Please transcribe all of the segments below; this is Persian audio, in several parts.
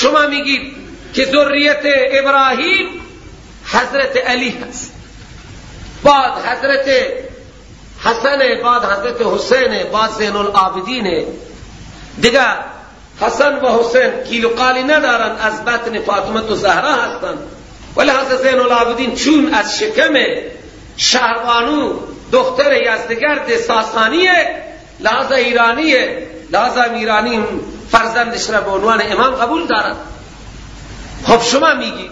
شما میگید که ذریت ابراهیم حضرت علی هست. بعد حضرت حسن بعد حضرت حسین بعد زین العابدین. دیگه حسن و حسین کیلو قالی ندارن از بطن فاطمه و زهرا هستن. ولی حضرت زین العابدین چون از شکم شهربانو دختر یزدگرد ساسانیه لحظه ایرانیه لحظه ایرانی فرزندش را به عنوان امام قبول دارد. خب شما میگی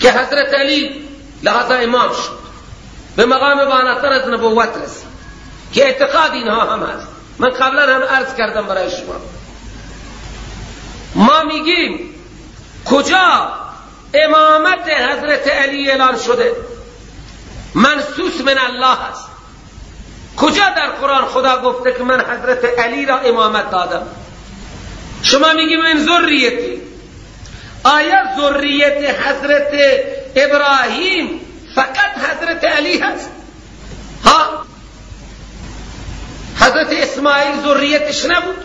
که حضرت علی لحظه امام شد. به مقام بالاتر از نبوت رسید. که اعتقاد اینها هم هست. من قبلا هم عرض کردم برای شما. ما میگیم کجا امامت حضرت علی اعلان شده؟ منسوس من الله است کجا در قرآن خدا گفته که من حضرت علی را امامت دادم؟ شما میگیم من ذریتی. آیا ذریت حضرت ابراهیم فقط حضرت علی هست؟ ها؟ حضرت اسماعیل ذریتش نبود.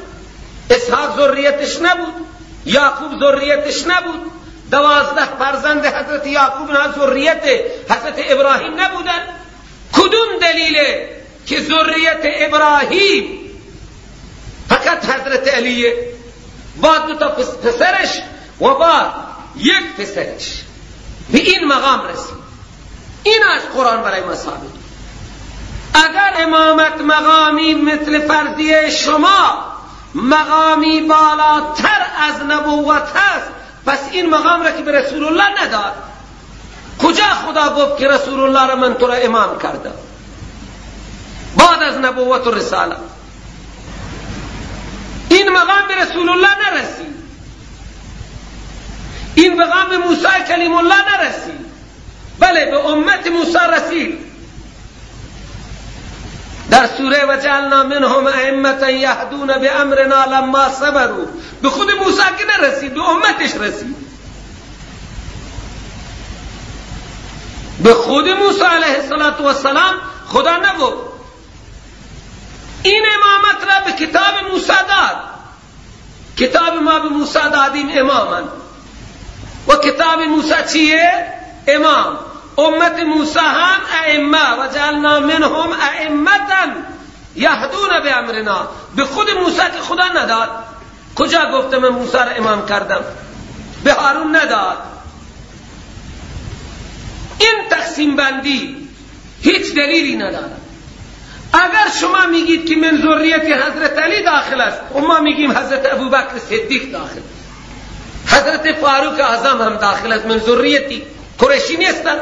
اسحاق ذریتش نبود. یعقوب ذریتش نبود. دوازده فرزند حضرت یعقوب نه ذریت حضرت ابراهیم نبودن. کدوم دلیله که ذریت ابراهیم فقط حضرت علیه با دو تا پسرش و با یک پسرش. به این مقام رسید. این از قرآن برای ما ثابت. اگر امامت مقامی مثل فرضیه شما مقامی بالاتر از نبوت هست پس این مقام را که به رسول الله نداد. کجا خدا گفت که رسول الله را من تو را امام کرده بعد از نبوت و رساله این مقام به رسول الله نرسید. این مقام به موسی کلیم الله نرسید. بله به امت موسی رسید. در سوره و جعلنا منهم ائمه یهدون امرنا لما صبروا. به خود موسی که نرسید به امتش رسید. به خود موسی علیه السلام خدا نگفت این امامت را به کتاب موسی داد. کتاب ما به موسی دادیم اماما و کتاب موسی چیه؟ امام. امت موسی هم ائمه. و جعلنا منهم ائمتا یهدون به امرنا. به خود موسی که خدا نداد. کجا گفته من موسی را امام کردم؟ به هارون نداد. این تقسیم بندی هیچ دلیلی ندارد اگر شما میگید که من حضرت علی داخل است و ما میگیم حضرت ابوبکر صدیق داخل. حضرت فاروق اعظم هم داخل است من ذریتی. قریشی نیستن.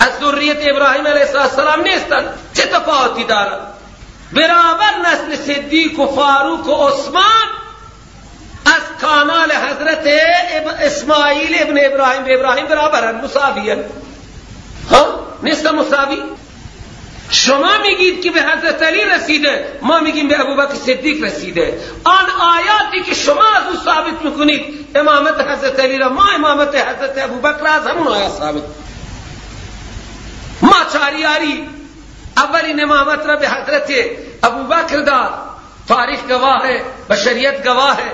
از ذریت ابراهیم علیه السلام نیستن. چه تفاوتی دارن؟ برابر نسل صدیق و فاروق و عثمان از کانال حضرت اسماعیل ابن ابراهیم. به ابراهیم برابرن مساویه ها؟ نیست مساوی؟ شما میگید که به حضرت علی رسیده، ما میگیم به ابوبکر صدیق رسیده. آن آیاتی که شما از او ثابت میکنید، امامت حضرت علی را، ما امامت حضرت ابوبکر را از همون آیات ثابت ما چاریاری اولین امامت را به حضرت ابوبکر داد. تاریخ گواه ہے بشریت گواه. ہے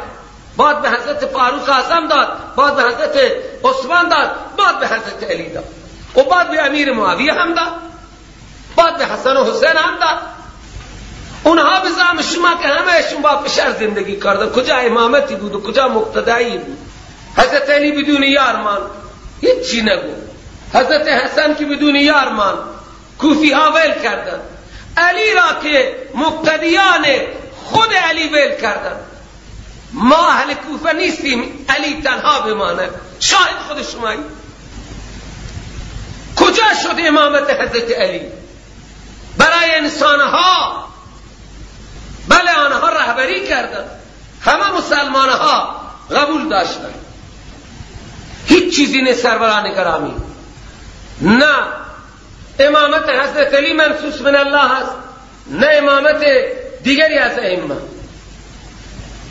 بعد به حضرت فاروق اعظم داد، بعد به حضرت عثمان داد، بعد به حضرت علی داد. و بعد به امیر معاویه هم داد. بعد حسن و حسین هم داد. اونها به زعم شما که همهشون با فشار زندگی کردن. کجا امامتی بود و کجا مقتدایی بود؟ حضرت علی بدون یار مان هیچی نگو. حضرت حسن که بدون یار مان کوفی ها ویل کردن. علی را که مقتدیان خود علی ویل کردن. ما اهل کوفه نیستیم. علی تنها بمانه. شاید خود شمایی. کجا شد امامت حضرت علی؟ برای انسانها. بله آنها رهبری کردن همه مسلمان ها قبول داشتن هیچ چیزی نه سروران گرامی نه امامت حضرت علی منصوص من الله است نه امامت دیگری از ائمه.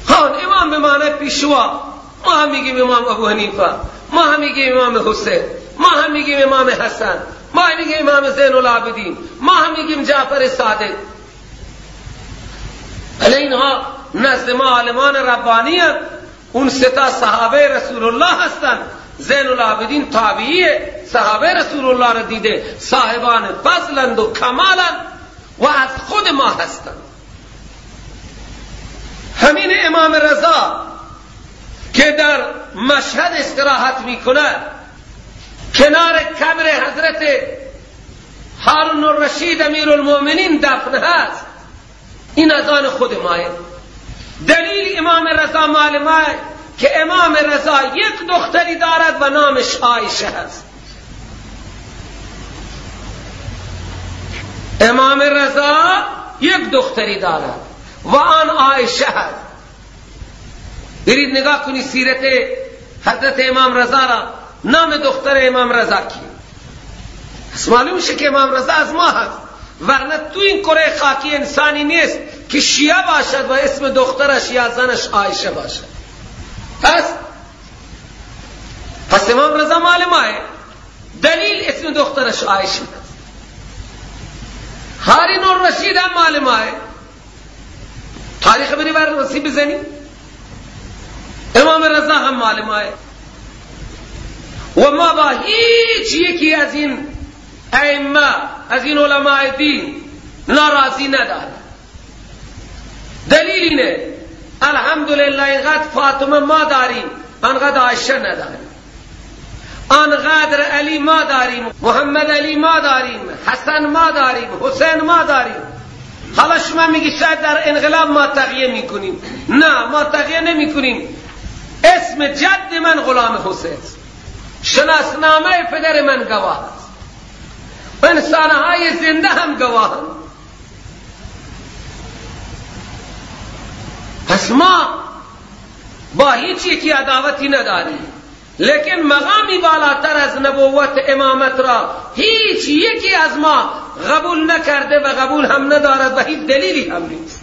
خان امام بمانه پیشوا. ما هم میگیم امام ابو حنیفه ما هم میگیم امام حسین ما هم میگیم امام حسن. ما هم میگیم امام زین العابدین. ما هم میگیم جعفر صادق. ولی اینها نزد ما عالمان ربانی اون ستا صحابه رسول الله هستند زین العابدین تابعی صحابه رسول الله را دیده. صاحبان فضلند و کمالند و از خود ما هستند همین امام رضا که در مشهد استراحت می کنار کبر حضرت هارون الرشید امیر المؤمنین دفن هست. این از آن خود ماه. دلیل امام رضا معلومه که امام رضا یک دختری دارد و نامش عایشه هست. امام رضا یک دختری دارد و آن عایشه هست. برید نگاه کنی سیرت حضرت امام رضا را. نام دختر امام رضا کی؟ معلوم میشه که امام رضا از ما هست. ورنه تو این کره خاکی انسانی نیست که شیعه باشد و اسم دخترش یا زنش عایشه باشد. پس؟ پس امام رضا معلومه. دلیل اسم دخترش عایشه هست هارین الرشید هم معلومه. تاریخ بری بررسی بزنی امام رضا هم معلومه. ما با هیچ یکی از این ائمه از این علماء دین ناراضی نداریم دلیل اینه الحمدلله اینقدر فاطمه ما داریم انقدر عایشه نداریم. انقدر علی ما داریم محمد علی ما داریم حسن ما داریم حسین ما داریم. حالا شما میگی شاید در انقلاب ما تغییر می‌کنیم. نه ما تغییر نمی‌کنیم. اسم جد من غلام حسین شناسنامه پدر من گواه انسانهای زنده هم گواهند. پس ما با هیچ یکی عداوتی نداریم. لیکن مقامی بالاتر از نبوت امامت را هیچ یکی از ما قبول نکرده و قبول هم ندارد و هیچ دلیلی هم نیست.